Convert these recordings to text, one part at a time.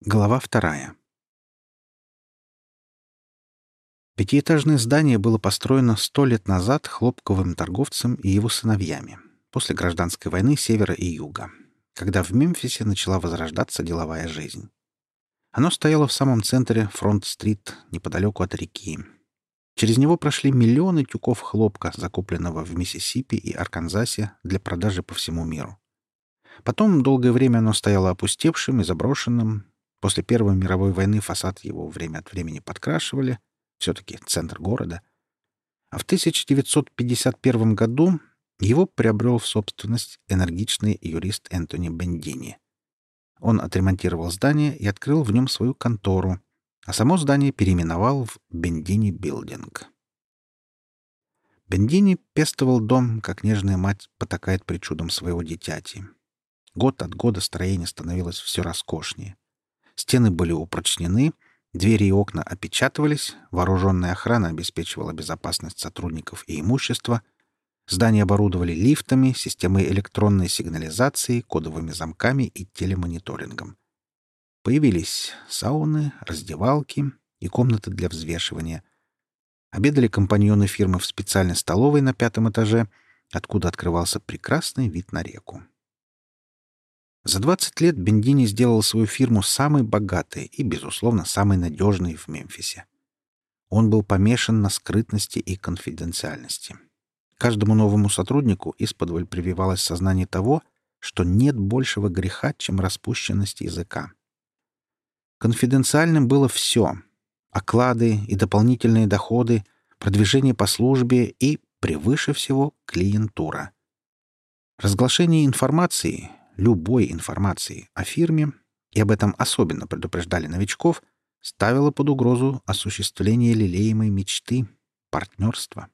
Глава вторая. Пятиэтажное здание было построено сто лет назад хлопковым торговцем и его сыновьями после гражданской войны севера и юга, когда в Мемфисе начала возрождаться деловая жизнь. Оно стояло в самом центре Фронт-стрит, неподалеку от реки. Через него прошли миллионы тюков хлопка, закупленного в Миссисипи и Арканзасе для продажи по всему миру. Потом долгое время оно стояло опустевшим и заброшенным, После Первой мировой войны фасад его время от времени подкрашивали, все-таки центр города. А в 1951 году его приобрел в собственность энергичный юрист Энтони Бендини. Он отремонтировал здание и открыл в нем свою контору, а само здание переименовал в Бендини Билдинг. Бендини пестовал дом, как нежная мать потакает причудом своего дитяти. Год от года строение становилось все роскошнее — Стены были упрочнены, двери и окна опечатывались, вооруженная охрана обеспечивала безопасность сотрудников и имущества, здание оборудовали лифтами, системой электронной сигнализации, кодовыми замками и телемониторингом. Появились сауны, раздевалки и комнаты для взвешивания. Обедали компаньоны фирмы в специальной столовой на пятом этаже, откуда открывался прекрасный вид на реку. За 20 лет Бендини сделал свою фирму самой богатой и, безусловно, самой надежной в Мемфисе. Он был помешан на скрытности и конфиденциальности. Каждому новому сотруднику исподволь прививалось сознание того, что нет большего греха, чем распущенность языка. Конфиденциальным было все — оклады и дополнительные доходы, продвижение по службе и, превыше всего, клиентура. Разглашение информации любой информации о фирме, и об этом особенно предупреждали новичков, ставила под угрозу осуществление лелеемой мечты — партнерства.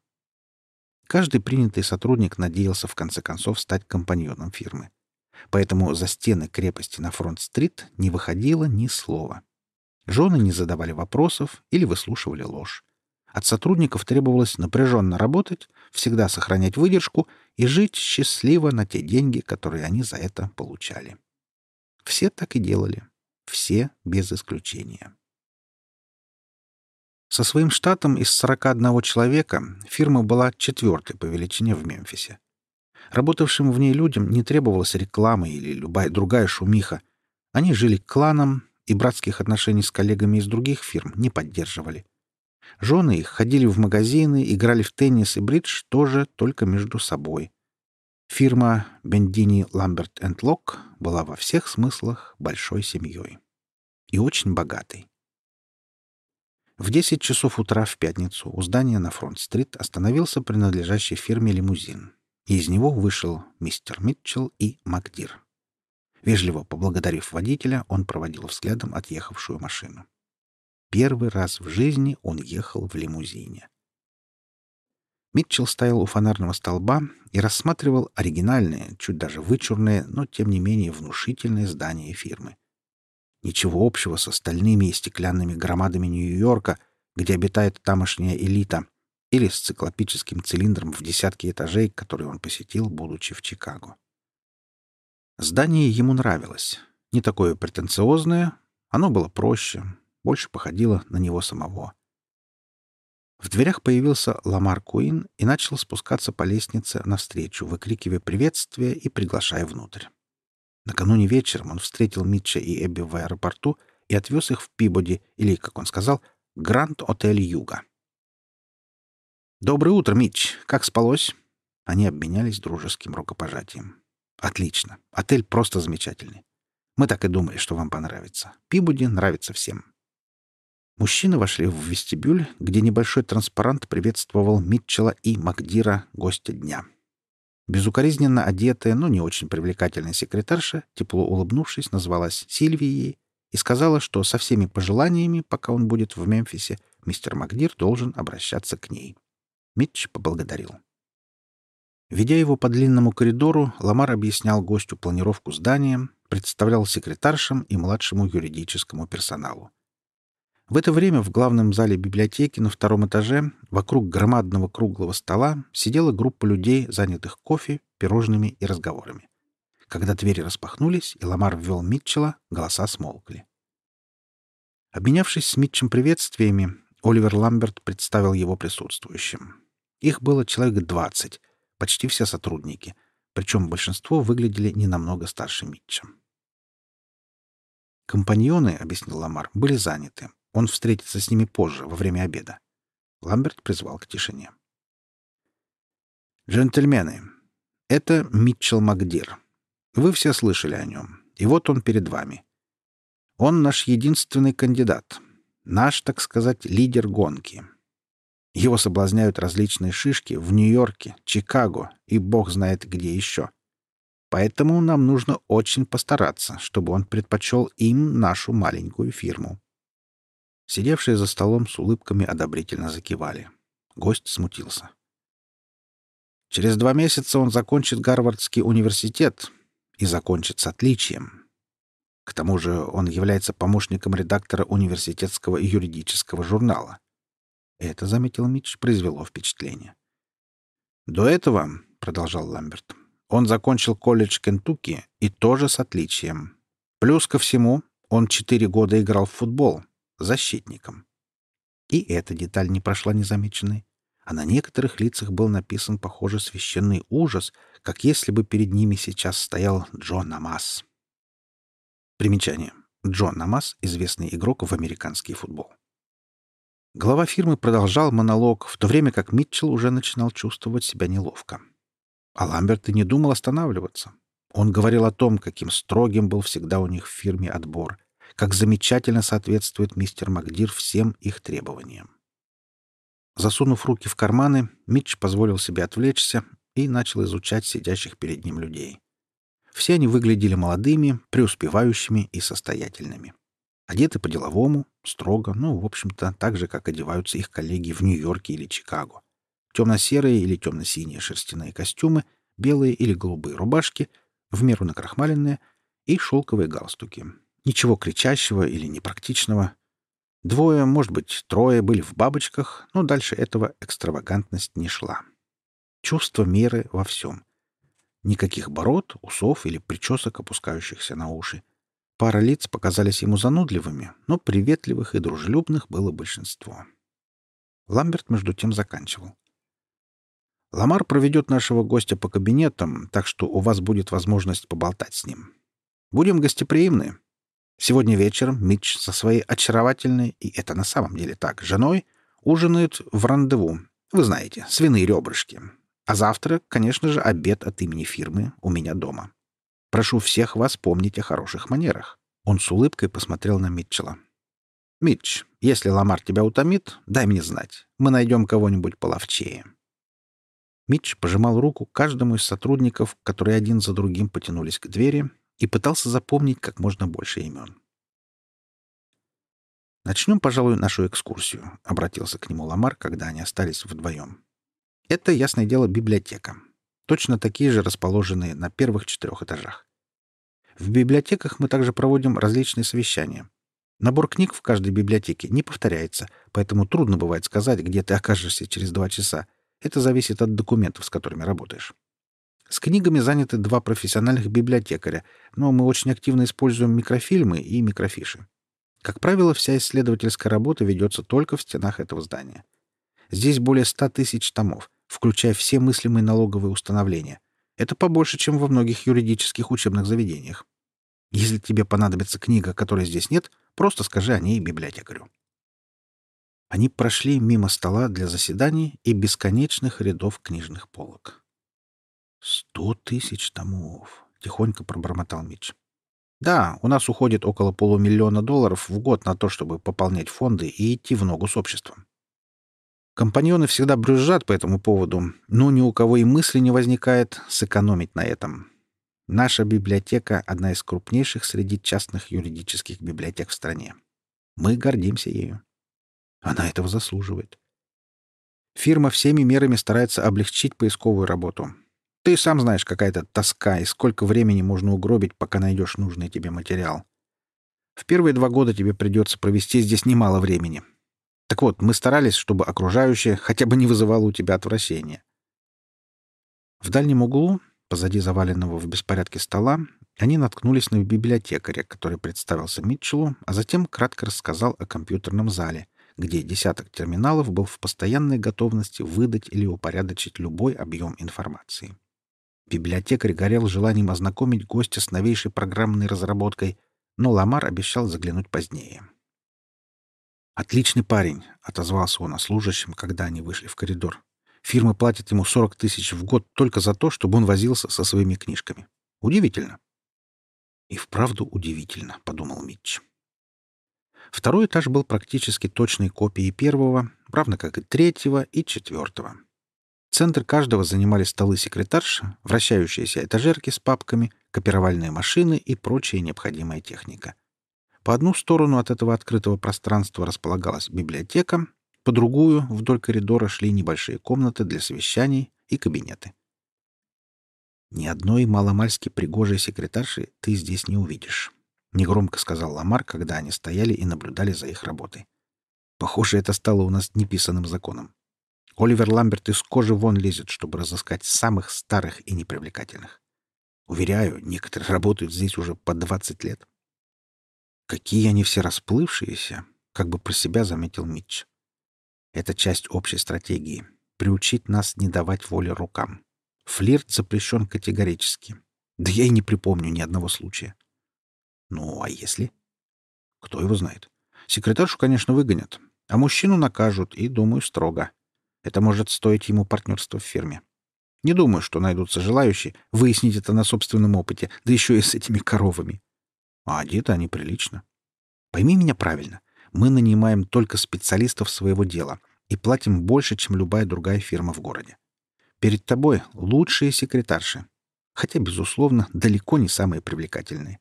Каждый принятый сотрудник надеялся в конце концов стать компаньоном фирмы. Поэтому за стены крепости на Фронт-стрит не выходило ни слова. Жены не задавали вопросов или выслушивали ложь. От сотрудников требовалось напряженно работать, всегда сохранять выдержку и жить счастливо на те деньги, которые они за это получали. Все так и делали. Все без исключения. Со своим штатом из 41 человека фирма была четвертой по величине в Мемфисе. Работавшим в ней людям не требовалась реклама или любая другая шумиха. Они жили кланом и братских отношений с коллегами из других фирм не поддерживали. Жены их ходили в магазины, играли в теннис и бридж тоже только между собой. Фирма Бендини Ламберт энд Лок была во всех смыслах большой семьей. И очень богатой. В 10 часов утра в пятницу у здания на Фронт-стрит остановился принадлежащий фирме лимузин, из него вышел мистер Митчелл и Макдир. Вежливо поблагодарив водителя, он проводил взглядом отъехавшую машину. Первый раз в жизни он ехал в лимузине. Митчелл стоял у фонарного столба и рассматривал оригинальное, чуть даже вычурное, но тем не менее внушительное здание фирмы. Ничего общего с остальными стеклянными громадами Нью-Йорка, где обитает тамошняя элита, или с циклопическим цилиндром в десятки этажей, который он посетил, будучи в Чикаго. Здание ему нравилось. Не такое претенциозное, оно было проще, больше походило на него самого. В дверях появился Ламар Куин и начал спускаться по лестнице навстречу, выкрикивая приветствие и приглашая внутрь. Накануне вечером он встретил Митча и Эбби в аэропорту и отвез их в Пибоди, или, как он сказал, Гранд-отель Юга. «Доброе утро, Митч! Как спалось?» Они обменялись дружеским рукопожатием. «Отлично. Отель просто замечательный. Мы так и думали, что вам понравится. Пибуди нравится всем». Мужчины вошли в вестибюль, где небольшой транспарант приветствовал Митчелла и Макдира, гостя дня. Безукоризненно одетая, но не очень привлекательная секретарша, тепло улыбнувшись, назвалась Сильвией и сказала, что со всеми пожеланиями, пока он будет в Мемфисе, мистер Макдир должен обращаться к ней. Митч поблагодарил. Ведя его по длинному коридору, Ламар объяснял гостю планировку здания, представлял секретаршам и младшему юридическому персоналу. В это время в главном зале библиотеки на втором этаже вокруг громадного круглого стола сидела группа людей, занятых кофе, пирожными и разговорами. Когда двери распахнулись, и Ламар ввел Митчелла, голоса смолкли. Обменявшись с Митчем приветствиями, Оливер Ламберт представил его присутствующим. Их было человек двадцать, почти все сотрудники, причем большинство выглядели не намного старше Митча. «Компаньоны, — объяснил Ламар, — были заняты. Он встретится с ними позже, во время обеда». Ламберт призвал к тишине. «Джентльмены, это Митчелл Макдир. Вы все слышали о нем, и вот он перед вами. Он наш единственный кандидат, наш, так сказать, лидер гонки. Его соблазняют различные шишки в Нью-Йорке, Чикаго и бог знает где еще. Поэтому нам нужно очень постараться, чтобы он предпочел им нашу маленькую фирму. Сидевшие за столом с улыбками одобрительно закивали. Гость смутился. Через два месяца он закончит Гарвардский университет и закончит с отличием. К тому же он является помощником редактора университетского юридического журнала. Это, заметил Митч, произвело впечатление. «До этого, — продолжал Ламберт, — он закончил колледж Кентукки и тоже с отличием. Плюс ко всему, он четыре года играл в футбол, защитником. И эта деталь не прошла незамеченной. А на некоторых лицах был написан, похоже, священный ужас, как если бы перед ними сейчас стоял Джон Намас. Примечание. Джон Намас — известный игрок в американский футбол. Глава фирмы продолжал монолог, в то время как Митчелл уже начинал чувствовать себя неловко. А Ламберт и не думал останавливаться. Он говорил о том, каким строгим был всегда у них в фирме отбор, как замечательно соответствует мистер Макдир всем их требованиям. Засунув руки в карманы, Митч позволил себе отвлечься и начал изучать сидящих перед ним людей. Все они выглядели молодыми, преуспевающими и состоятельными. Одеты по-деловому, строго, ну, в общем-то, так же, как одеваются их коллеги в Нью-Йорке или Чикаго. Темно-серые или темно-синие шерстяные костюмы, белые или голубые рубашки, в меру накрахмаленные, и шелковые галстуки, Ничего кричащего или непрактичного. Двое, может быть, трое были в бабочках, но дальше этого экстравагантность не шла. Чувство меры во всем. Никаких бород, усов или причесок, опускающихся на уши. Пара лиц показались ему занудливыми, но приветливых и дружелюбных было большинство. Ламберт между тем заканчивал. «Ламар проведет нашего гостя по кабинетам, так что у вас будет возможность поболтать с ним. Будем гостеприимны. Сегодня вечером Митч со своей очаровательной, и это на самом деле так, женой, ужинает в рандеву. Вы знаете, свиные ребрышки. А завтра, конечно же, обед от имени фирмы у меня дома. Прошу всех вас помнить о хороших манерах. Он с улыбкой посмотрел на Митчелла. «Митч, если Ламар тебя утомит, дай мне знать. Мы найдем кого-нибудь половчее». Митч пожимал руку каждому из сотрудников, которые один за другим потянулись к двери, и пытался запомнить как можно больше имен. «Начнем, пожалуй, нашу экскурсию», — обратился к нему Ламар, когда они остались вдвоем. «Это, ясное дело, библиотека. Точно такие же расположенные на первых четырех этажах. В библиотеках мы также проводим различные совещания. Набор книг в каждой библиотеке не повторяется, поэтому трудно бывает сказать, где ты окажешься через два часа. Это зависит от документов, с которыми работаешь. С книгами заняты два профессиональных библиотекаря, но мы очень активно используем микрофильмы и микрофиши. Как правило, вся исследовательская работа ведется только в стенах этого здания. Здесь более ста тысяч томов, включая все мыслимые налоговые установления. Это побольше, чем во многих юридических учебных заведениях. Если тебе понадобится книга, которой здесь нет, просто скажи о ней библиотекарю. Они прошли мимо стола для заседаний и бесконечных рядов книжных полок. «Сто тысяч томов!» — тихонько пробормотал Митч. «Да, у нас уходит около полумиллиона долларов в год на то, чтобы пополнять фонды и идти в ногу с обществом. Компаньоны всегда брюзжат по этому поводу, но ни у кого и мысли не возникает сэкономить на этом. Наша библиотека — одна из крупнейших среди частных юридических библиотек в стране. Мы гордимся ею. Она этого заслуживает. Фирма всеми мерами старается облегчить поисковую работу. Ты сам знаешь, какая-то тоска и сколько времени можно угробить, пока найдешь нужный тебе материал. В первые два года тебе придется провести здесь немало времени. Так вот, мы старались, чтобы окружающее хотя бы не вызывало у тебя отвращения. В дальнем углу, позади заваленного в беспорядке стола, они наткнулись на библиотекаря, который представился Митчеллу, а затем кратко рассказал о компьютерном зале, где десяток терминалов был в постоянной готовности выдать или упорядочить любой объем информации. Библиотекарь горел желанием ознакомить гостя с новейшей программной разработкой, но Ламар обещал заглянуть позднее. «Отличный парень», — отозвался он о служащем, когда они вышли в коридор. «Фирма платит ему 40 тысяч в год только за то, чтобы он возился со своими книжками. Удивительно». «И вправду удивительно», — подумал Митч. Второй этаж был практически точной копией первого, равно как и третьего и четвертого. Центр каждого занимали столы секретарши, вращающиеся этажерки с папками, копировальные машины и прочая необходимая техника. По одну сторону от этого открытого пространства располагалась библиотека, по другую вдоль коридора шли небольшие комнаты для совещаний и кабинеты. Ни одной маломальски пригожей секретарши ты здесь не увидишь. Негромко сказал Ламар, когда они стояли и наблюдали за их работой. Похоже, это стало у нас неписанным законом. Оливер Ламберт из кожи вон лезет, чтобы разыскать самых старых и непривлекательных. Уверяю, некоторые работают здесь уже по 20 лет. Какие они все расплывшиеся, как бы про себя заметил Митч. Это часть общей стратегии — приучить нас не давать воли рукам. Флирт запрещен категорически. Да я и не припомню ни одного случая. Ну, а если? Кто его знает? Секретаршу, конечно, выгонят, а мужчину накажут, и, думаю, строго. Это может стоить ему партнерства в фирме. Не думаю, что найдутся желающие выяснить это на собственном опыте, да еще и с этими коровами. А одеты они прилично. Пойми меня правильно. Мы нанимаем только специалистов своего дела и платим больше, чем любая другая фирма в городе. Перед тобой лучшие секретарши, хотя, безусловно, далеко не самые привлекательные.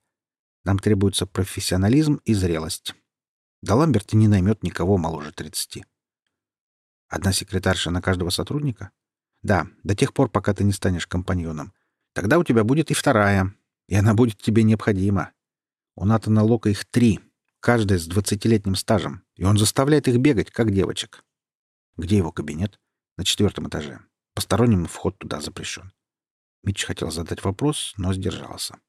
Нам требуется профессионализм и зрелость. Да Ламберт не наймет никого моложе 30. Одна секретарша на каждого сотрудника? Да, до тех пор, пока ты не станешь компаньоном. Тогда у тебя будет и вторая, и она будет тебе необходима. У Натана Лока их три, каждая с двадцатилетним стажем, и он заставляет их бегать, как девочек. Где его кабинет? На четвертом этаже. Посторонним вход туда запрещен. Митч хотел задать вопрос, но сдержался.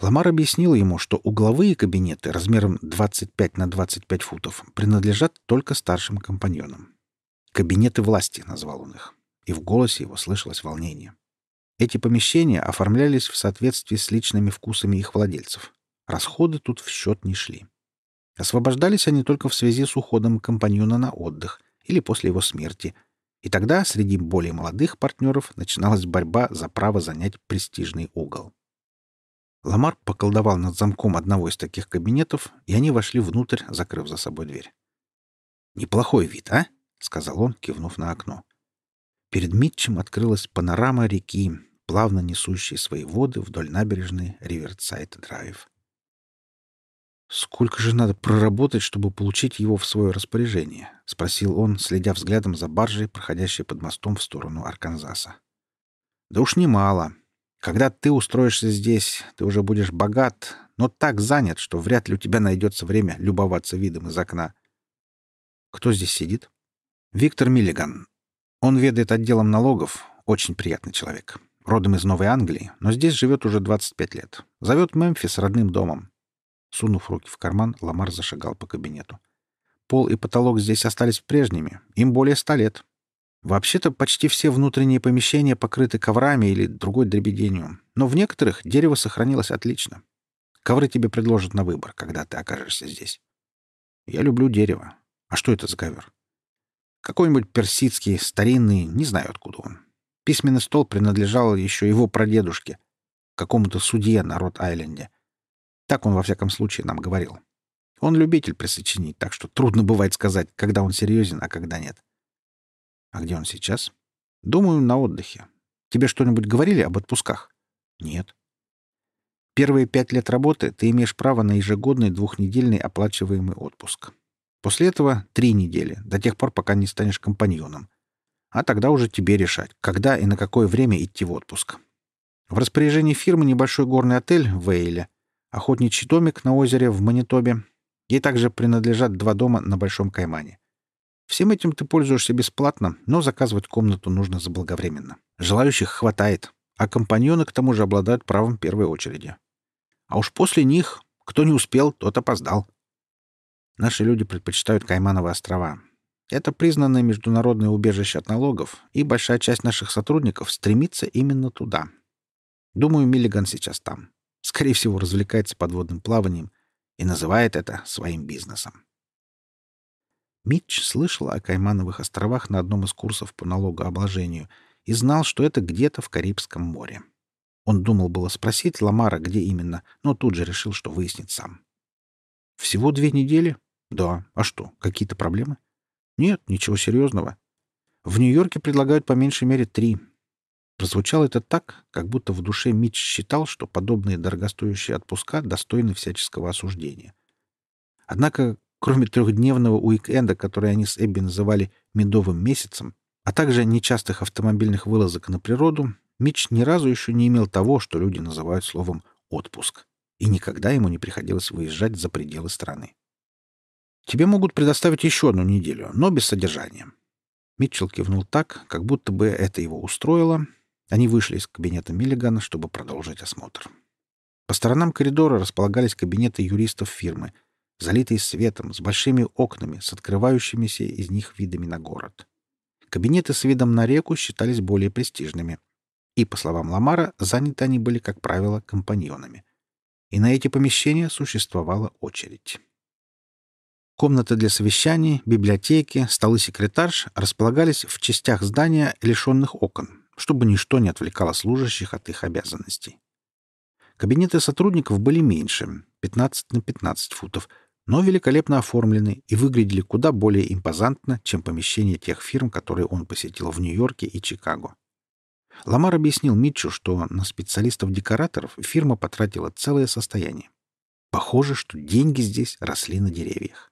Ламар объяснил ему, что угловые кабинеты размером 25 на 25 футов принадлежат только старшим компаньонам. «Кабинеты власти», — назвал он их, и в голосе его слышалось волнение. Эти помещения оформлялись в соответствии с личными вкусами их владельцев. Расходы тут в счет не шли. Освобождались они только в связи с уходом компаньона на отдых или после его смерти, и тогда среди более молодых партнеров начиналась борьба за право занять престижный угол. Ламар поколдовал над замком одного из таких кабинетов, и они вошли внутрь, закрыв за собой дверь. «Неплохой вид, а?» — сказал он, кивнув на окно. Перед Митчем открылась панорама реки, плавно несущей свои воды вдоль набережной Риверсайд-Драйв. «Сколько же надо проработать, чтобы получить его в свое распоряжение?» — спросил он, следя взглядом за баржей, проходящей под мостом в сторону Арканзаса. «Да уж немало. Когда ты устроишься здесь, ты уже будешь богат, но так занят, что вряд ли у тебя найдется время любоваться видом из окна. Кто здесь сидит? Виктор Миллиган. Он ведает отделом налогов, очень приятный человек. Родом из Новой Англии, но здесь живет уже 25 лет. Зовет Мемфис родным домом. Сунув руки в карман, Ламар зашагал по кабинету. Пол и потолок здесь остались прежними. Им более ста лет. Вообще-то почти все внутренние помещения покрыты коврами или другой дребеденью, но в некоторых дерево сохранилось отлично. Ковры тебе предложат на выбор, когда ты окажешься здесь. Я люблю дерево. А что это за ковер? Какой-нибудь персидский, старинный, не знаю откуда он. Письменный стол принадлежал еще его прадедушке, какому-то судье на Рот-Айленде. Так он, во всяком случае, нам говорил. Он любитель присочинить, так что трудно бывает сказать, когда он серьезен, а когда нет. А где он сейчас? Думаю, на отдыхе. Тебе что-нибудь говорили об отпусках? Нет. Первые пять лет работы ты имеешь право на ежегодный двухнедельный оплачиваемый отпуск. После этого три недели, до тех пор, пока не станешь компаньоном. А тогда уже тебе решать, когда и на какое время идти в отпуск. В распоряжении фирмы небольшой горный отель в Эйле, охотничий домик на озере в Манитобе. Ей также принадлежат два дома на Большом Каймане. Всем этим ты пользуешься бесплатно, но заказывать комнату нужно заблаговременно. Желающих хватает, а компаньоны к тому же обладают правом первой очереди. А уж после них, кто не успел, тот опоздал. Наши люди предпочитают Каймановы острова. Это признанное международное убежище от налогов, и большая часть наших сотрудников стремится именно туда. Думаю, Миллиган сейчас там. Скорее всего, развлекается подводным плаванием и называет это своим бизнесом. Митч слышал о Каймановых островах на одном из курсов по налогообложению и знал, что это где-то в Карибском море. Он думал было спросить Ламара, где именно, но тут же решил, что выяснит сам. «Всего две недели?» «Да. А что, какие-то проблемы?» «Нет, ничего серьезного. В Нью-Йорке предлагают по меньшей мере три. Прозвучало это так, как будто в душе Митч считал, что подобные дорогостоящие отпуска достойны всяческого осуждения. Однако, кроме трехдневного уикенда, который они с Эбби называли «медовым месяцем», а также нечастых автомобильных вылазок на природу, Митч ни разу еще не имел того, что люди называют словом «отпуск», и никогда ему не приходилось выезжать за пределы страны. «Тебе могут предоставить еще одну неделю, но без содержания». Митчелл кивнул так, как будто бы это его устроило, они вышли из кабинета Миллигана, чтобы продолжить осмотр. По сторонам коридора располагались кабинеты юристов фирмы, залитые светом, с большими окнами, с открывающимися из них видами на город. Кабинеты с видом на реку считались более престижными. И, по словам Ламара, заняты они были, как правило, компаньонами. И на эти помещения существовала очередь. Комнаты для совещаний, библиотеки, столы секретарш располагались в частях здания, лишенных окон, чтобы ничто не отвлекало служащих от их обязанностей. Кабинеты сотрудников были меньше, 15 на 15 футов, но великолепно оформлены и выглядели куда более импозантно, чем помещения тех фирм, которые он посетил в Нью-Йорке и Чикаго. Ламар объяснил Митчу, что на специалистов-декораторов фирма потратила целое состояние. Похоже, что деньги здесь росли на деревьях.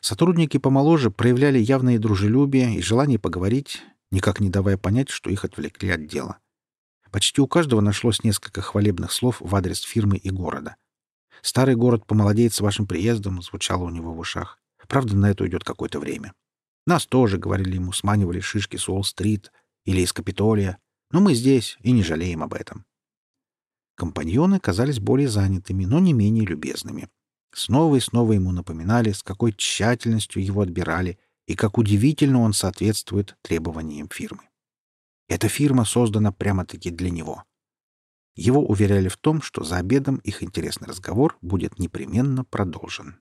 Сотрудники помоложе проявляли явное дружелюбие и желание поговорить, никак не давая понять, что их отвлекли от дела. Почти у каждого нашлось несколько хвалебных слов в адрес фирмы и города. «Старый город помолодеет с вашим приездом», — звучало у него в ушах. Правда, на это уйдет какое-то время. Нас тоже, — говорили ему, — сманивали шишки с Уолл-стрит или из Капитолия. Но мы здесь и не жалеем об этом. Компаньоны казались более занятыми, но не менее любезными. Снова и снова ему напоминали, с какой тщательностью его отбирали — и как удивительно он соответствует требованиям фирмы. Эта фирма создана прямо-таки для него. Его уверяли в том, что за обедом их интересный разговор будет непременно продолжен.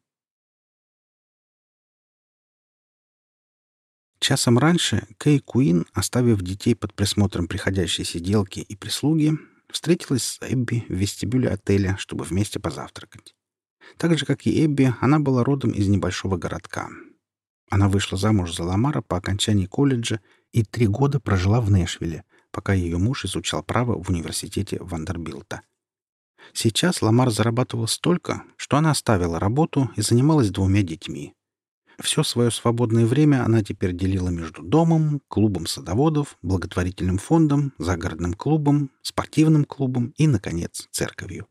Часом раньше Кей Куин, оставив детей под присмотром приходящей сиделки и прислуги, встретилась с Эбби в вестибюле отеля, чтобы вместе позавтракать. Так же, как и Эбби, она была родом из небольшого городка, она вышла замуж за Ламара по окончании колледжа и три года прожила в Нэшвилле, пока ее муж изучал право в университете Вандербилта. Сейчас Ламар зарабатывал столько, что она оставила работу и занималась двумя детьми. Все свое свободное время она теперь делила между домом, клубом садоводов, благотворительным фондом, загородным клубом, спортивным клубом и, наконец, церковью.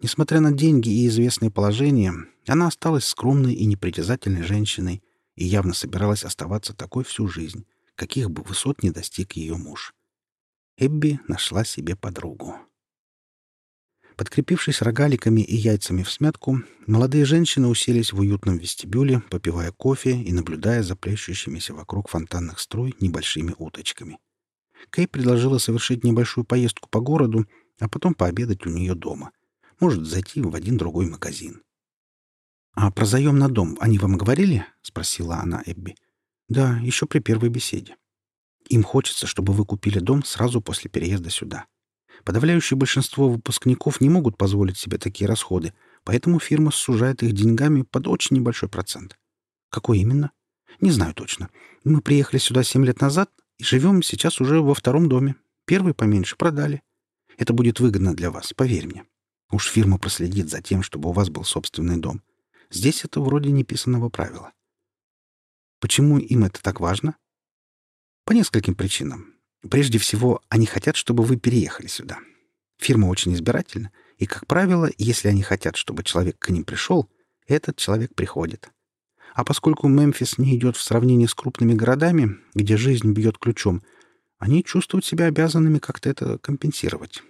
Несмотря на деньги и известное положение, она осталась скромной и непритязательной женщиной, и явно собиралась оставаться такой всю жизнь, каких бы высот не достиг ее муж. Эбби нашла себе подругу. Подкрепившись рогаликами и яйцами в смятку, молодые женщины уселись в уютном вестибюле, попивая кофе и наблюдая за плещущимися вокруг фонтанных струй небольшими уточками. Кей предложила совершить небольшую поездку по городу, а потом пообедать у нее дома. Может, зайти в один другой магазин. «А про заем на дом они вам говорили?» — спросила она Эбби. «Да, еще при первой беседе. Им хочется, чтобы вы купили дом сразу после переезда сюда. Подавляющее большинство выпускников не могут позволить себе такие расходы, поэтому фирма сужает их деньгами под очень небольшой процент. Какой именно? Не знаю точно. Мы приехали сюда семь лет назад и живем сейчас уже во втором доме. Первый поменьше продали. Это будет выгодно для вас, поверь мне. Уж фирма проследит за тем, чтобы у вас был собственный дом. Здесь это вроде неписанного правила. Почему им это так важно? По нескольким причинам. Прежде всего, они хотят, чтобы вы переехали сюда. Фирма очень избирательна, и, как правило, если они хотят, чтобы человек к ним пришел, этот человек приходит. А поскольку Мемфис не идет в сравнении с крупными городами, где жизнь бьет ключом, они чувствуют себя обязанными как-то это компенсировать.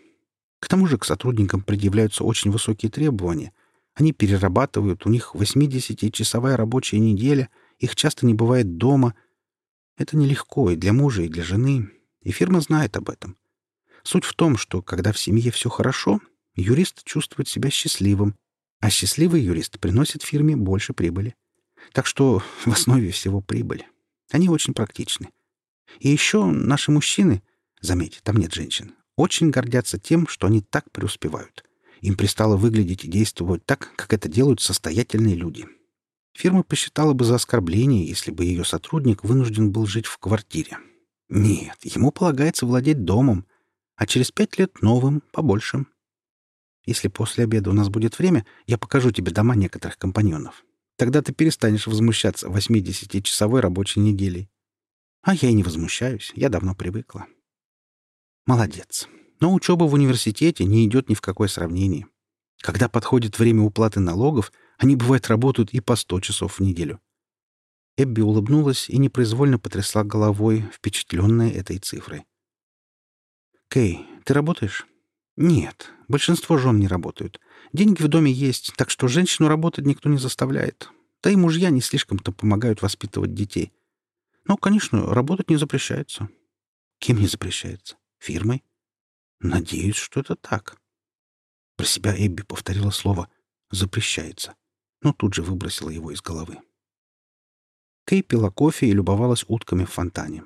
К тому же к сотрудникам предъявляются очень высокие требования. Они перерабатывают, у них 80-часовая рабочая неделя, их часто не бывает дома. Это нелегко и для мужа, и для жены, и фирма знает об этом. Суть в том, что когда в семье все хорошо, юрист чувствует себя счастливым, а счастливый юрист приносит фирме больше прибыли. Так что в основе всего прибыль. Они очень практичны. И еще наши мужчины, заметьте, там нет женщин, очень гордятся тем, что они так преуспевают. Им пристало выглядеть и действовать так, как это делают состоятельные люди. Фирма посчитала бы за оскорбление, если бы ее сотрудник вынужден был жить в квартире. Нет, ему полагается владеть домом, а через пять лет новым, побольше. Если после обеда у нас будет время, я покажу тебе дома некоторых компаньонов. Тогда ты перестанешь возмущаться 80-часовой рабочей неделей. А я и не возмущаюсь, я давно привыкла. Молодец. Но учеба в университете не идет ни в какое сравнение. Когда подходит время уплаты налогов, они, бывает, работают и по сто часов в неделю. Эбби улыбнулась и непроизвольно потрясла головой, впечатленная этой цифрой. «Кей, ты работаешь?» «Нет, большинство жен не работают. Деньги в доме есть, так что женщину работать никто не заставляет. Да и мужья не слишком-то помогают воспитывать детей. Но, конечно, работать не запрещается». «Кем не запрещается?» Фирмой? Надеюсь, что это так. Про себя Эбби повторила слово «запрещается», но тут же выбросила его из головы. Кей пила кофе и любовалась утками в фонтане.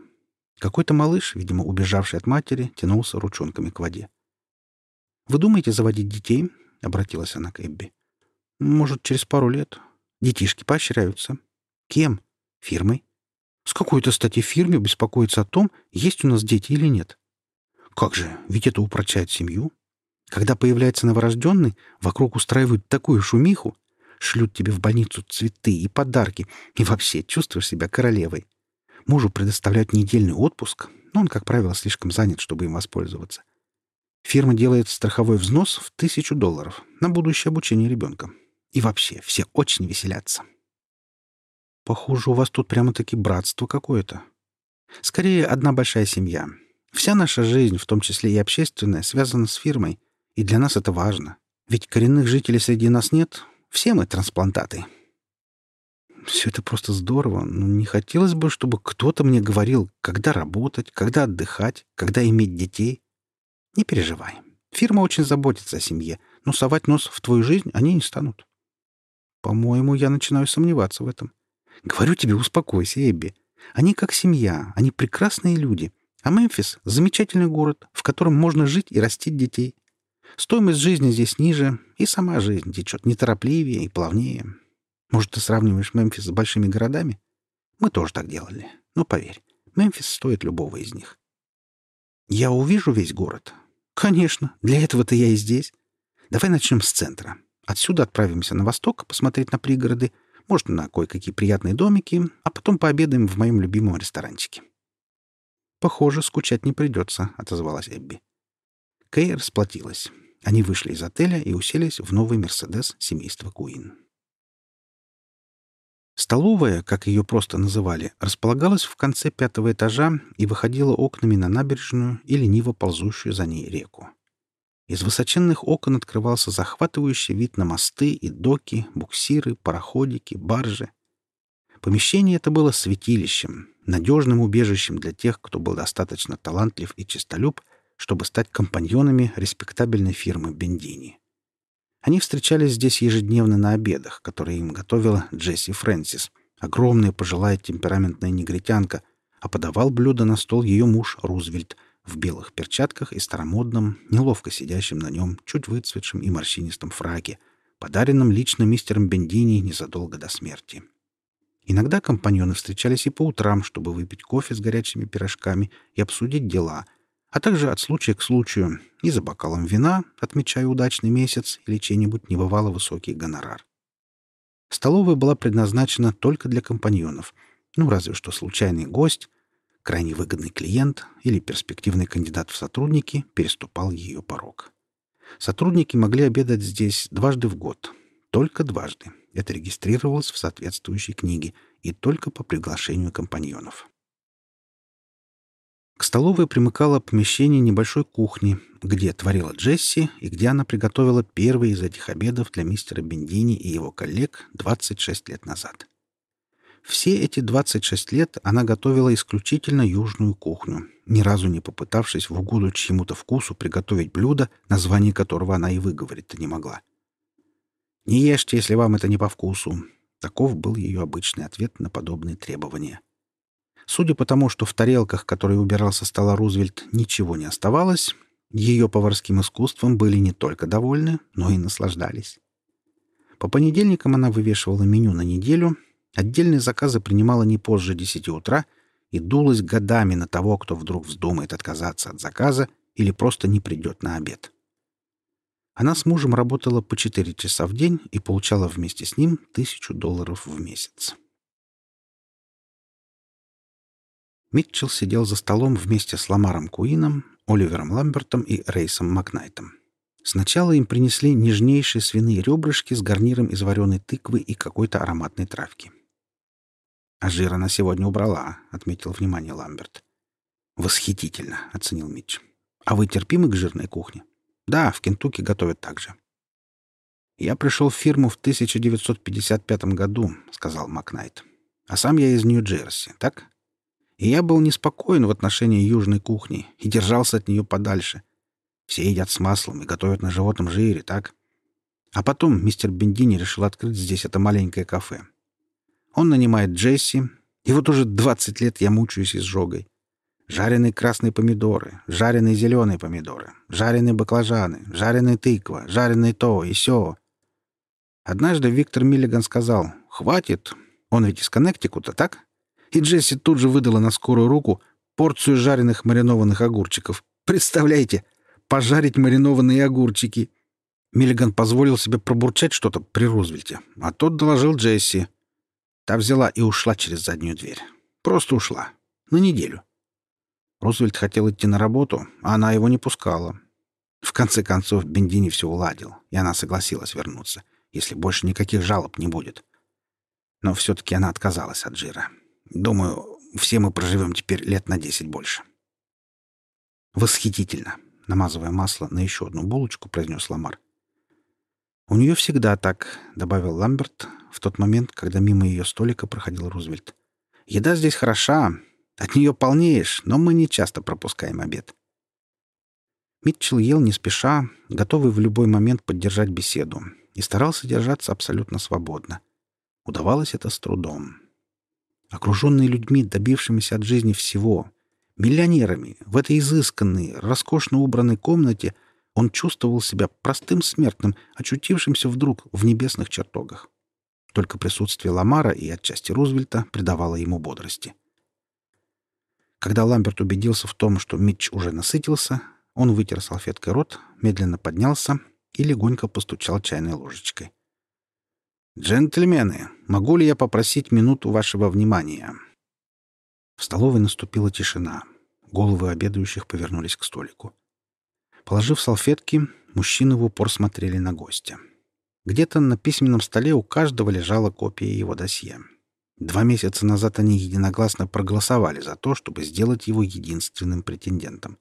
Какой-то малыш, видимо, убежавший от матери, тянулся ручонками к воде. «Вы думаете заводить детей?» — обратилась она к Эбби. «Может, через пару лет. Детишки поощряются. Кем? Фирмой. С какой-то стати фирме беспокоиться о том, есть у нас дети или нет. Как же, ведь это упрочает семью. Когда появляется новорожденный, вокруг устраивают такую шумиху, шлют тебе в больницу цветы и подарки, и вообще чувствуешь себя королевой. Мужу предоставляют недельный отпуск, но он, как правило, слишком занят, чтобы им воспользоваться. Фирма делает страховой взнос в тысячу долларов на будущее обучение ребенка. И вообще, все очень веселятся. Похоже, у вас тут прямо-таки братство какое-то. Скорее, одна большая семья. Вся наша жизнь, в том числе и общественная, связана с фирмой, и для нас это важно. Ведь коренных жителей среди нас нет, все мы трансплантаты. Все это просто здорово, но не хотелось бы, чтобы кто-то мне говорил, когда работать, когда отдыхать, когда иметь детей. Не переживай. Фирма очень заботится о семье, но совать нос в твою жизнь они не станут. По-моему, я начинаю сомневаться в этом. Говорю тебе, успокойся, Эбби. Они как семья, они прекрасные люди — а Мемфис — замечательный город, в котором можно жить и растить детей. Стоимость жизни здесь ниже, и сама жизнь течет неторопливее и плавнее. Может, ты сравниваешь Мемфис с большими городами? Мы тоже так делали. Но поверь, Мемфис стоит любого из них. Я увижу весь город. Конечно, для этого-то я и здесь. Давай начнем с центра. Отсюда отправимся на восток, посмотреть на пригороды, может, на кое-какие приятные домики, а потом пообедаем в моем любимом ресторанчике. «Похоже, скучать не придется», — отозвалась Эбби. Кей расплатилась. Они вышли из отеля и уселись в новый «Мерседес» семейства Куин. Столовая, как ее просто называли, располагалась в конце пятого этажа и выходила окнами на набережную и лениво ползущую за ней реку. Из высоченных окон открывался захватывающий вид на мосты и доки, буксиры, пароходики, баржи. Помещение это было святилищем, надежным убежищем для тех, кто был достаточно талантлив и честолюб, чтобы стать компаньонами респектабельной фирмы Бендини. Они встречались здесь ежедневно на обедах, которые им готовила Джесси Фрэнсис, огромная пожилая темпераментная негритянка, а подавал блюдо на стол ее муж Рузвельт в белых перчатках и старомодном, неловко сидящем на нем, чуть выцветшем и морщинистом фраке, подаренном лично мистером Бендини незадолго до смерти. Иногда компаньоны встречались и по утрам, чтобы выпить кофе с горячими пирожками и обсудить дела, а также от случая к случаю и за бокалом вина, отмечая удачный месяц или чей-нибудь небывало высокий гонорар. Столовая была предназначена только для компаньонов, ну разве что случайный гость, крайне выгодный клиент или перспективный кандидат в сотрудники переступал ее порог. Сотрудники могли обедать здесь дважды в год, только дважды — это регистрировалось в соответствующей книге и только по приглашению компаньонов. К столовой примыкало помещение небольшой кухни, где творила Джесси и где она приготовила первый из этих обедов для мистера Бендини и его коллег 26 лет назад. Все эти 26 лет она готовила исключительно южную кухню, ни разу не попытавшись в угоду чьему-то вкусу приготовить блюдо, название которого она и выговорить-то не могла. «Не ешьте, если вам это не по вкусу». Таков был ее обычный ответ на подобные требования. Судя по тому, что в тарелках, которые убирал со стола Рузвельт, ничего не оставалось, ее поварским искусством были не только довольны, но и наслаждались. По понедельникам она вывешивала меню на неделю, отдельные заказы принимала не позже 10 утра и дулась годами на того, кто вдруг вздумает отказаться от заказа или просто не придет на обед. Она с мужем работала по 4 часа в день и получала вместе с ним тысячу долларов в месяц. Митчелл сидел за столом вместе с Ламаром Куином, Оливером Ламбертом и Рейсом Макнайтом. Сначала им принесли нежнейшие свиные ребрышки с гарниром из вареной тыквы и какой-то ароматной травки. «А жир она сегодня убрала», — отметил внимание Ламберт. «Восхитительно», — оценил Митч. «А вы терпимы к жирной кухне?» «Да, в Кентукки готовят так же». «Я пришел в фирму в 1955 году», — сказал Макнайт. «А сам я из Нью-Джерси, так?» И я был неспокоен в отношении южной кухни и держался от нее подальше. Все едят с маслом и готовят на животном жире, так? А потом мистер Бендини решил открыть здесь это маленькое кафе. Он нанимает Джесси, и вот уже 20 лет я мучаюсь изжогой. Жареные красные помидоры, жареные зеленые помидоры, жареные баклажаны, жареная тыква, жареное то и сё. Однажды Виктор Миллиган сказал, «Хватит, он ведь из Коннектикута, так?» И Джесси тут же выдала на скорую руку порцию жареных маринованных огурчиков. Представляете, пожарить маринованные огурчики. Миллиган позволил себе пробурчать что-то при Рузвельте, а тот доложил Джесси. Та взяла и ушла через заднюю дверь. Просто ушла. На неделю. Рузвельт хотел идти на работу, а она его не пускала. В конце концов, Бендини все уладил, и она согласилась вернуться, если больше никаких жалоб не будет. Но все-таки она отказалась от жира. Думаю, все мы проживем теперь лет на десять больше. Восхитительно, намазывая масло на еще одну булочку, произнес Ламар. У нее всегда так, добавил Ламберт в тот момент, когда мимо ее столика проходил Рузвельт. Еда здесь хороша, от нее полнеешь, но мы не часто пропускаем обед. Митчелл ел не спеша, готовый в любой момент поддержать беседу, и старался держаться абсолютно свободно. Удавалось это с трудом окруженный людьми, добившимися от жизни всего, миллионерами, в этой изысканной, роскошно убранной комнате он чувствовал себя простым смертным, очутившимся вдруг в небесных чертогах. Только присутствие Ламара и отчасти Рузвельта придавало ему бодрости. Когда Ламберт убедился в том, что Митч уже насытился, он вытер салфеткой рот, медленно поднялся и легонько постучал чайной ложечкой. «Джентльмены, могу ли я попросить минуту вашего внимания?» В столовой наступила тишина. Головы обедающих повернулись к столику. Положив салфетки, мужчины в упор смотрели на гостя. Где-то на письменном столе у каждого лежала копия его досье. Два месяца назад они единогласно проголосовали за то, чтобы сделать его единственным претендентом.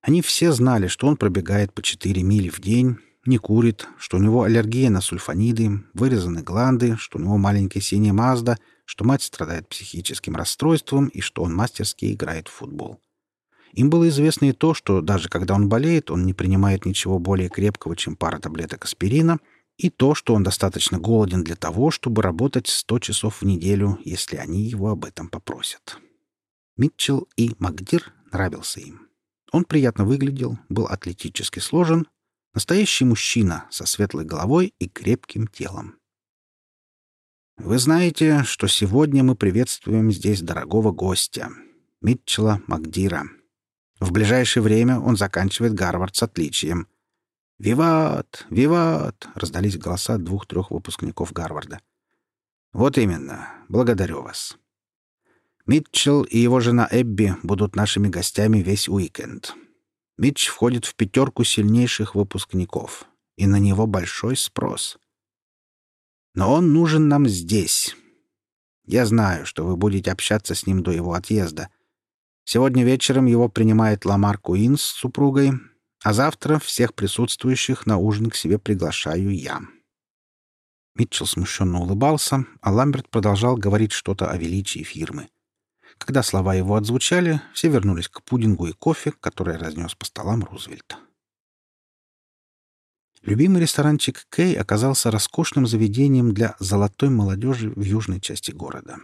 Они все знали, что он пробегает по четыре мили в день, не курит, что у него аллергия на сульфаниды, вырезаны гланды, что у него маленькая синяя Мазда, что мать страдает психическим расстройством и что он мастерски играет в футбол. Им было известно и то, что даже когда он болеет, он не принимает ничего более крепкого, чем пара таблеток аспирина, и то, что он достаточно голоден для того, чтобы работать 100 часов в неделю, если они его об этом попросят. Митчелл и Макдир нравился им. Он приятно выглядел, был атлетически сложен, Настоящий мужчина со светлой головой и крепким телом. Вы знаете, что сегодня мы приветствуем здесь дорогого гостя, Митчелла Макдира. В ближайшее время он заканчивает Гарвард с отличием. «Виват! Виват!» — раздались голоса двух-трех выпускников Гарварда. «Вот именно. Благодарю вас. Митчелл и его жена Эбби будут нашими гостями весь уикенд. Митч входит в пятерку сильнейших выпускников, и на него большой спрос. Но он нужен нам здесь. Я знаю, что вы будете общаться с ним до его отъезда. Сегодня вечером его принимает Ламар Куин с супругой, а завтра всех присутствующих на ужин к себе приглашаю я». Митчелл смущенно улыбался, а Ламберт продолжал говорить что-то о величии фирмы. Когда слова его отзвучали, все вернулись к пудингу и кофе, который разнес по столам Рузвельт. Любимый ресторанчик Кей оказался роскошным заведением для золотой молодежи в южной части города.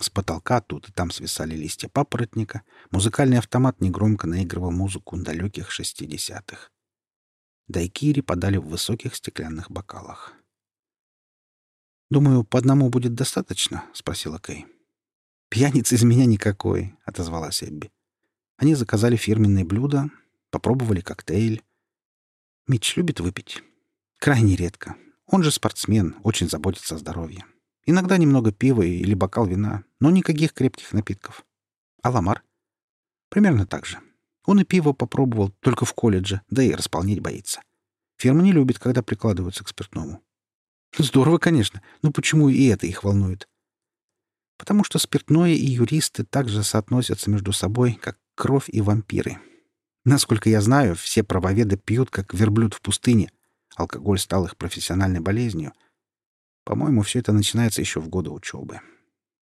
С потолка тут и там свисали листья папоротника, музыкальный автомат негромко наигрывал музыку далеких шестидесятых. Дайкири подали в высоких стеклянных бокалах. «Думаю, по одному будет достаточно?» — спросила Кей. «Пьяниц из меня никакой», — отозвалась Эбби. Они заказали фирменные блюда, попробовали коктейль. Митч любит выпить. Крайне редко. Он же спортсмен, очень заботится о здоровье. Иногда немного пива или бокал вина, но никаких крепких напитков. А Ламар? Примерно так же. Он и пиво попробовал только в колледже, да и располнить боится. Фирма не любит, когда прикладываются к спиртному. Здорово, конечно, но почему и это их волнует? Потому что спиртное и юристы также соотносятся между собой, как кровь и вампиры. Насколько я знаю, все правоведы пьют, как верблюд в пустыне. Алкоголь стал их профессиональной болезнью. По-моему, все это начинается еще в годы учебы.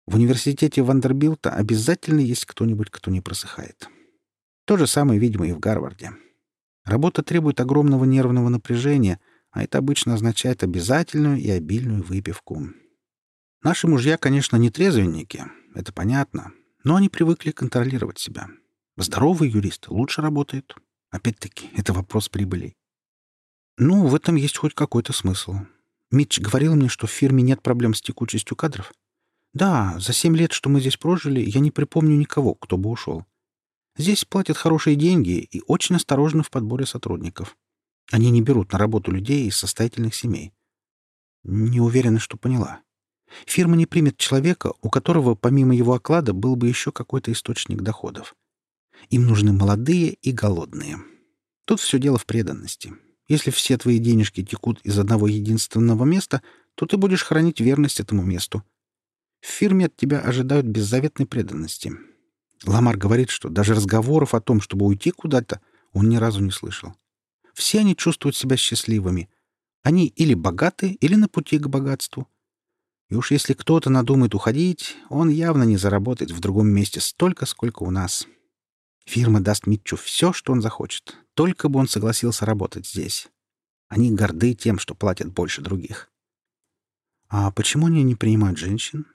В университете Вандербилта обязательно есть кто-нибудь, кто не просыхает. То же самое, видимо, и в Гарварде. Работа требует огромного нервного напряжения — а это обычно означает обязательную и обильную выпивку. Наши мужья, конечно, не трезвенники, это понятно, но они привыкли контролировать себя. Здоровый юрист лучше работает. Опять-таки, это вопрос прибыли. Ну, в этом есть хоть какой-то смысл. Митч говорил мне, что в фирме нет проблем с текучестью кадров. Да, за семь лет, что мы здесь прожили, я не припомню никого, кто бы ушел. Здесь платят хорошие деньги и очень осторожны в подборе сотрудников. Они не берут на работу людей из состоятельных семей. Не уверена, что поняла. Фирма не примет человека, у которого помимо его оклада был бы еще какой-то источник доходов. Им нужны молодые и голодные. Тут все дело в преданности. Если все твои денежки текут из одного единственного места, то ты будешь хранить верность этому месту. В фирме от тебя ожидают беззаветной преданности. Ламар говорит, что даже разговоров о том, чтобы уйти куда-то, он ни разу не слышал. Все они чувствуют себя счастливыми. Они или богаты, или на пути к богатству. И уж если кто-то надумает уходить, он явно не заработает в другом месте столько, сколько у нас. Фирма даст Митчу все, что он захочет, только бы он согласился работать здесь. Они горды тем, что платят больше других. А почему они не принимают женщин?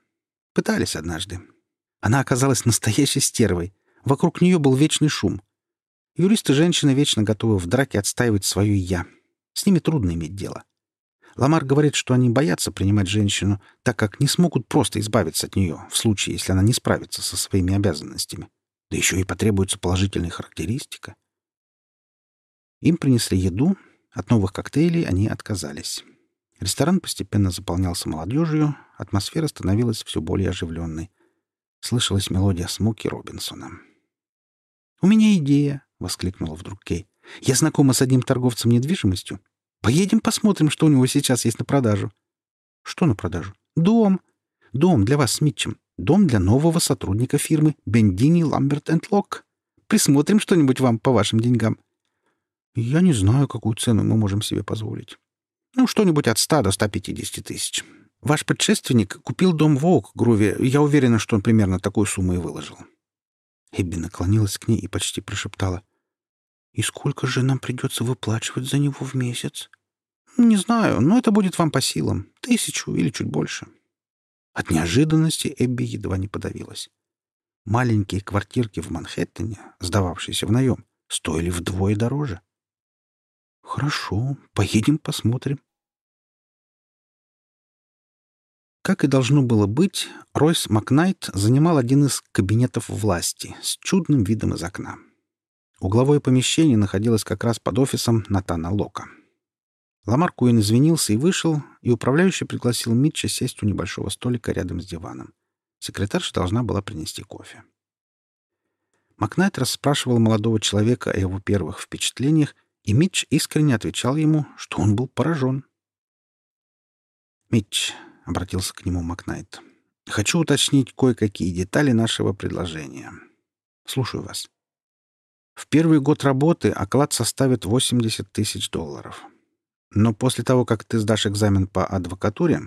Пытались однажды. Она оказалась настоящей стервой. Вокруг нее был вечный шум. Юристы женщины вечно готовы в драке отстаивать свое «я». С ними трудно иметь дело. Ламар говорит, что они боятся принимать женщину, так как не смогут просто избавиться от нее, в случае, если она не справится со своими обязанностями. Да еще и потребуется положительная характеристика. Им принесли еду, от новых коктейлей они отказались. Ресторан постепенно заполнялся молодежью, атмосфера становилась все более оживленной. Слышалась мелодия Смоки Робинсона. «У меня идея», — воскликнула вдруг Кей. «Я знакома с одним торговцем недвижимостью. Поедем посмотрим, что у него сейчас есть на продажу». «Что на продажу?» «Дом. Дом для вас с Митчем. Дом для нового сотрудника фирмы Бендини Ламберт энд Лок. Присмотрим что-нибудь вам по вашим деньгам». «Я не знаю, какую цену мы можем себе позволить. Ну, что-нибудь от 100 до 150 тысяч. Ваш предшественник купил дом в Оук-Груве. Я уверена, что он примерно такую сумму и выложил». Эбби наклонилась к ней и почти прошептала. «И сколько же нам придется выплачивать за него в месяц?» «Не знаю, но это будет вам по силам. Тысячу или чуть больше». От неожиданности Эбби едва не подавилась. Маленькие квартирки в Манхэттене, сдававшиеся в наем, стоили вдвое дороже. «Хорошо, поедем посмотрим». Как и должно было быть, Ройс Макнайт занимал один из кабинетов власти с чудным видом из окна. Угловое помещение находилось как раз под офисом Натана Лока. Ламар Куин извинился и вышел, и управляющий пригласил Митча сесть у небольшого столика рядом с диваном. Секретарша должна была принести кофе. Макнайт расспрашивал молодого человека о его первых впечатлениях, и Митч искренне отвечал ему, что он был поражен. «Митч», — обратился к нему Макнайт, — «хочу уточнить кое-какие детали нашего предложения». Слушаю вас. В первый год работы оклад составит 80 тысяч долларов. Но после того, как ты сдашь экзамен по адвокатуре,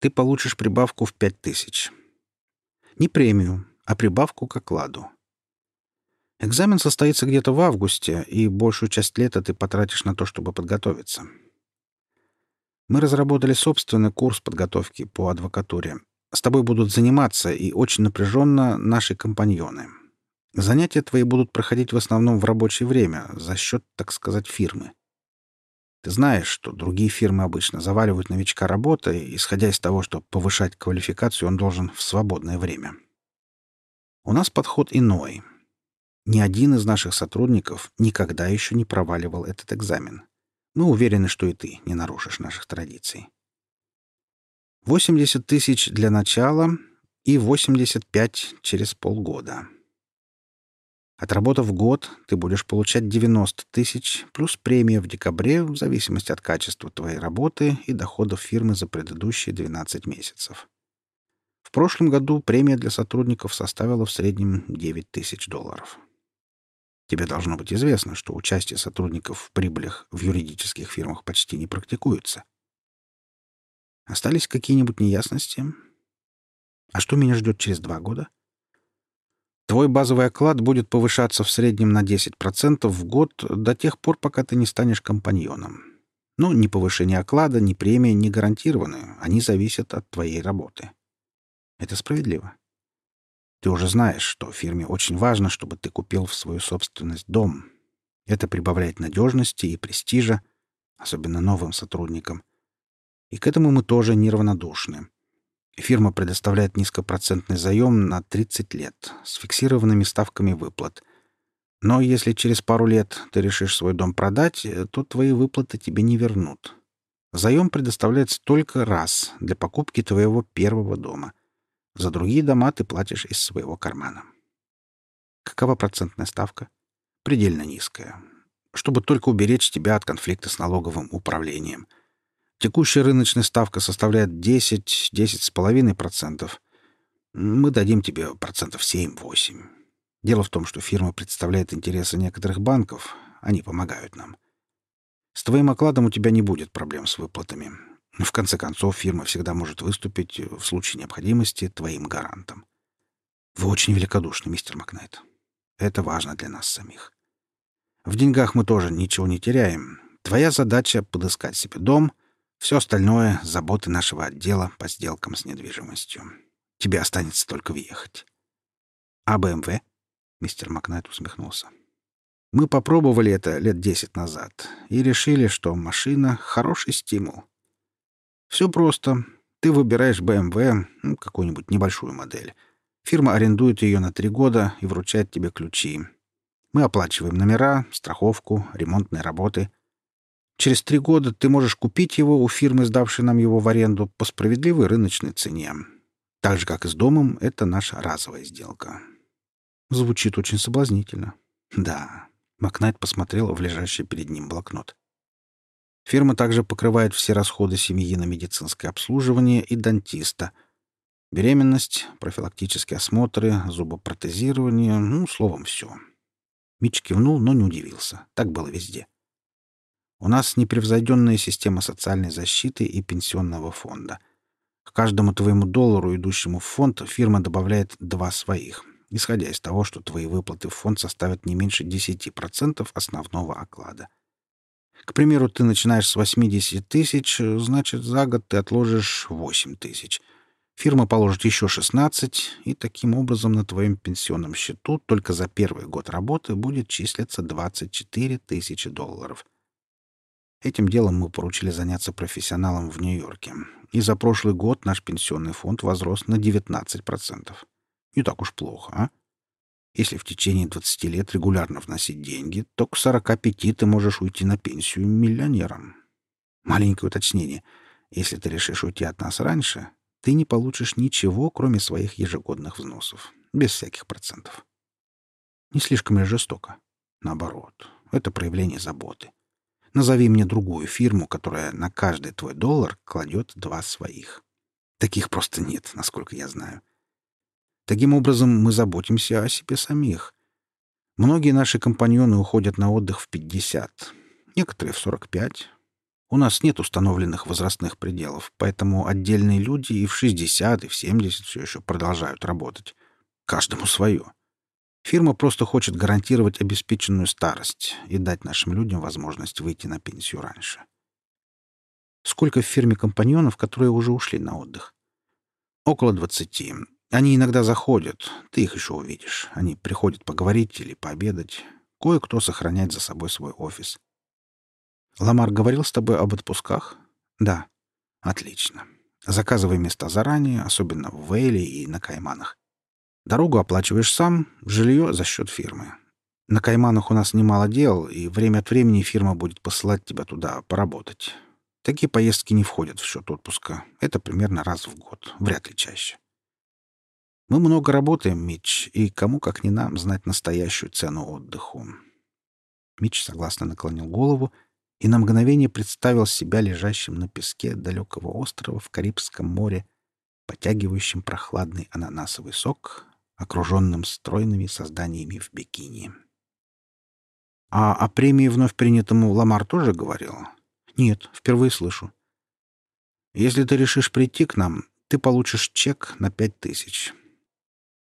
ты получишь прибавку в 5 тысяч. Не премию, а прибавку к окладу. Экзамен состоится где-то в августе, и большую часть лета ты потратишь на то, чтобы подготовиться. Мы разработали собственный курс подготовки по адвокатуре. С тобой будут заниматься и очень напряженно наши компаньоны. Занятия твои будут проходить в основном в рабочее время, за счет, так сказать, фирмы. Ты знаешь, что другие фирмы обычно заваливают новичка работой, исходя из того, что повышать квалификацию он должен в свободное время. У нас подход иной — ни один из наших сотрудников никогда еще не проваливал этот экзамен. Мы уверены, что и ты не нарушишь наших традиций. 80 тысяч для начала и 85 через полгода. Отработав год, ты будешь получать 90 тысяч плюс премия в декабре в зависимости от качества твоей работы и доходов фирмы за предыдущие 12 месяцев. В прошлом году премия для сотрудников составила в среднем 9 тысяч долларов. Тебе должно быть известно, что участие сотрудников в прибылях в юридических фирмах почти не практикуется. Остались какие-нибудь неясности? А что меня ждет через два года? Твой базовый оклад будет повышаться в среднем на 10% в год до тех пор, пока ты не станешь компаньоном. Но ни повышение оклада, ни премия не гарантированы. Они зависят от твоей работы. Это справедливо. Ты уже знаешь, что фирме очень важно, чтобы ты купил в свою собственность дом. Это прибавляет надежности и престижа, особенно новым сотрудникам. И к этому мы тоже неравнодушны. Фирма предоставляет низкопроцентный заем на 30 лет с фиксированными ставками выплат. Но если через пару лет ты решишь свой дом продать, то твои выплаты тебе не вернут. Заем предоставляется только раз для покупки твоего первого дома — за другие дома ты платишь из своего кармана. Какова процентная ставка? Предельно низкая. Чтобы только уберечь тебя от конфликта с налоговым управлением. Текущая рыночная ставка составляет 10-10,5%. Мы дадим тебе процентов 7-8. Дело в том, что фирма представляет интересы некоторых банков. Они помогают нам. С твоим окладом у тебя не будет проблем с выплатами. В конце концов, фирма всегда может выступить в случае необходимости твоим гарантом. Вы очень великодушны, мистер Макнайт. Это важно для нас самих. В деньгах мы тоже ничего не теряем. Твоя задача — подыскать себе дом, все остальное — заботы нашего отдела по сделкам с недвижимостью. Тебе останется только въехать. А БМВ? Мистер Макнайт усмехнулся. Мы попробовали это лет десять назад и решили, что машина — хороший стимул. Все просто. Ты выбираешь BMW, ну, какую-нибудь небольшую модель. Фирма арендует ее на три года и вручает тебе ключи. Мы оплачиваем номера, страховку, ремонтные работы. Через три года ты можешь купить его у фирмы, сдавшей нам его в аренду, по справедливой рыночной цене. Так же, как и с домом, это наша разовая сделка. Звучит очень соблазнительно. Да. Макнайт посмотрел в лежащий перед ним блокнот. Фирма также покрывает все расходы семьи на медицинское обслуживание и дантиста. Беременность, профилактические осмотры, зубопротезирование, ну, словом, все. Мич кивнул, но не удивился. Так было везде. У нас непревзойденная система социальной защиты и пенсионного фонда. К каждому твоему доллару, идущему в фонд, фирма добавляет два своих, исходя из того, что твои выплаты в фонд составят не меньше 10% основного оклада. К примеру, ты начинаешь с 80 тысяч, значит, за год ты отложишь 8 тысяч. Фирма положит еще 16, и таким образом на твоем пенсионном счету только за первый год работы будет числиться 24 тысячи долларов. Этим делом мы поручили заняться профессионалам в Нью-Йорке. И за прошлый год наш пенсионный фонд возрос на 19%. Не так уж плохо, а? Если в течение 20 лет регулярно вносить деньги, то к 45 ты можешь уйти на пенсию миллионером. Маленькое уточнение. Если ты решишь уйти от нас раньше, ты не получишь ничего, кроме своих ежегодных взносов. Без всяких процентов. Не слишком ли жестоко? Наоборот. Это проявление заботы. Назови мне другую фирму, которая на каждый твой доллар кладет два своих. Таких просто нет, насколько я знаю. Таким образом, мы заботимся о себе самих. Многие наши компаньоны уходят на отдых в 50, некоторые в 45. У нас нет установленных возрастных пределов, поэтому отдельные люди и в 60, и в 70 все еще продолжают работать. Каждому свое. Фирма просто хочет гарантировать обеспеченную старость и дать нашим людям возможность выйти на пенсию раньше. Сколько в фирме компаньонов, которые уже ушли на отдых? Около двадцати. Они иногда заходят. Ты их еще увидишь. Они приходят поговорить или пообедать. Кое-кто сохраняет за собой свой офис. Ламар говорил с тобой об отпусках? Да. Отлично. Заказывай места заранее, особенно в Вейле и на Кайманах. Дорогу оплачиваешь сам, жилье за счет фирмы. На Кайманах у нас немало дел, и время от времени фирма будет посылать тебя туда поработать. Такие поездки не входят в счет отпуска. Это примерно раз в год, вряд ли чаще. Мы много работаем, Митч, и кому, как не нам, знать настоящую цену отдыху. Митч согласно наклонил голову и на мгновение представил себя лежащим на песке далекого острова в Карибском море, потягивающим прохладный ананасовый сок, окруженным стройными созданиями в бикини. А о премии вновь принятому Ламар тоже говорил? Нет, впервые слышу. Если ты решишь прийти к нам, ты получишь чек на пять тысяч.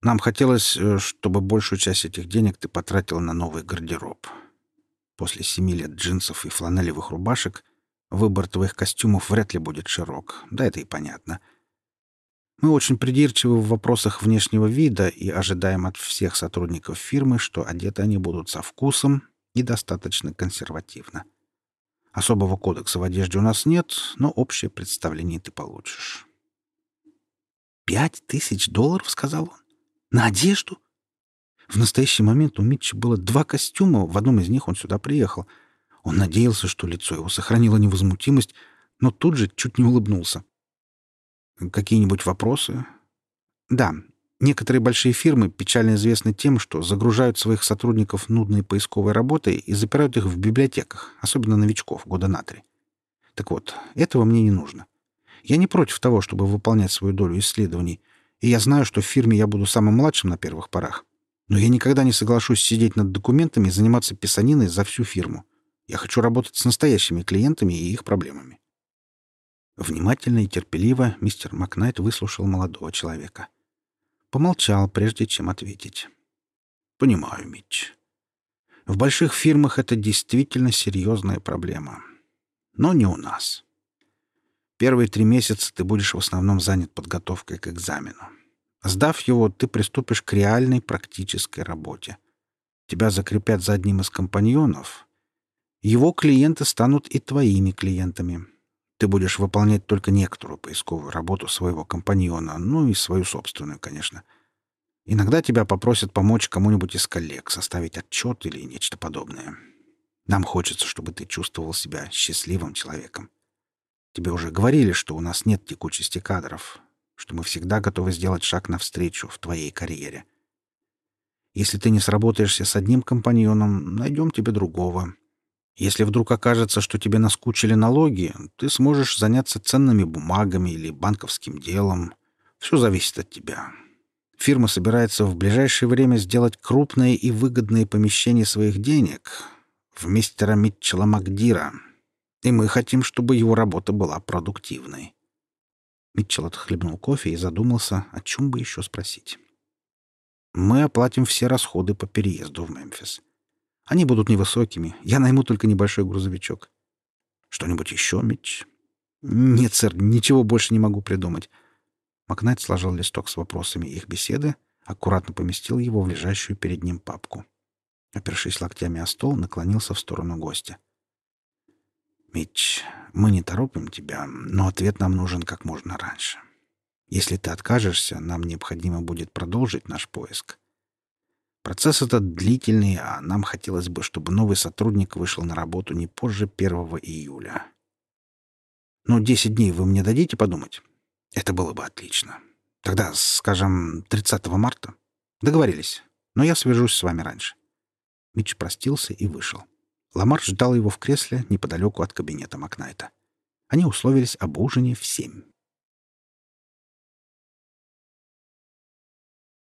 Нам хотелось, э, чтобы большую часть этих денег ты потратил на новый гардероб. После семи лет джинсов и фланелевых рубашек выбор твоих костюмов вряд ли будет широк. Да, это и понятно. Мы очень придирчивы в вопросах внешнего вида и ожидаем от всех сотрудников фирмы, что одеты они будут со вкусом и достаточно консервативно. Особого кодекса в одежде у нас нет, но общее представление ты получишь. «Пять тысяч долларов?» — сказал он. «На одежду?» В настоящий момент у Митча было два костюма, в одном из них он сюда приехал. Он надеялся, что лицо его сохранило невозмутимость, но тут же чуть не улыбнулся. «Какие-нибудь вопросы?» «Да, Некоторые большие фирмы печально известны тем, что загружают своих сотрудников нудной поисковой работой и запирают их в библиотеках, особенно новичков, года на три. Так вот, этого мне не нужно. Я не против того, чтобы выполнять свою долю исследований, и я знаю, что в фирме я буду самым младшим на первых порах. Но я никогда не соглашусь сидеть над документами и заниматься писаниной за всю фирму. Я хочу работать с настоящими клиентами и их проблемами. Внимательно и терпеливо мистер Макнайт выслушал молодого человека — Помолчал, прежде чем ответить. «Понимаю, Митч. В больших фирмах это действительно серьезная проблема. Но не у нас. Первые три месяца ты будешь в основном занят подготовкой к экзамену. Сдав его, ты приступишь к реальной практической работе. Тебя закрепят за одним из компаньонов. Его клиенты станут и твоими клиентами. Ты будешь выполнять только некоторую поисковую работу своего компаньона, ну и свою собственную, конечно. Иногда тебя попросят помочь кому-нибудь из коллег, составить отчет или нечто подобное. Нам хочется, чтобы ты чувствовал себя счастливым человеком. Тебе уже говорили, что у нас нет текучести кадров, что мы всегда готовы сделать шаг навстречу в твоей карьере. Если ты не сработаешься с одним компаньоном, найдем тебе другого. Если вдруг окажется, что тебе наскучили налоги, ты сможешь заняться ценными бумагами или банковским делом. Все зависит от тебя. Фирма собирается в ближайшее время сделать крупное и выгодное помещение своих денег в мистера Митчелла Макдира, и мы хотим, чтобы его работа была продуктивной. Митчелл отхлебнул кофе и задумался, о чем бы еще спросить. «Мы оплатим все расходы по переезду в Мемфис. Они будут невысокими. Я найму только небольшой грузовичок. Что-нибудь еще, Митч? Нет, сэр, ничего больше не могу придумать. Макнайт сложил листок с вопросами их беседы, аккуратно поместил его в лежащую перед ним папку. Опершись локтями о стол, наклонился в сторону гостя. «Митч, мы не торопим тебя, но ответ нам нужен как можно раньше. Если ты откажешься, нам необходимо будет продолжить наш поиск. Процесс этот длительный, а нам хотелось бы, чтобы новый сотрудник вышел на работу не позже 1 июля. Ну, 10 дней вы мне дадите подумать? Это было бы отлично. Тогда, скажем, 30 марта. Договорились. Но я свяжусь с вами раньше. Митч простился и вышел. Ламар ждал его в кресле неподалеку от кабинета Макнайта. Они условились об ужине в семь.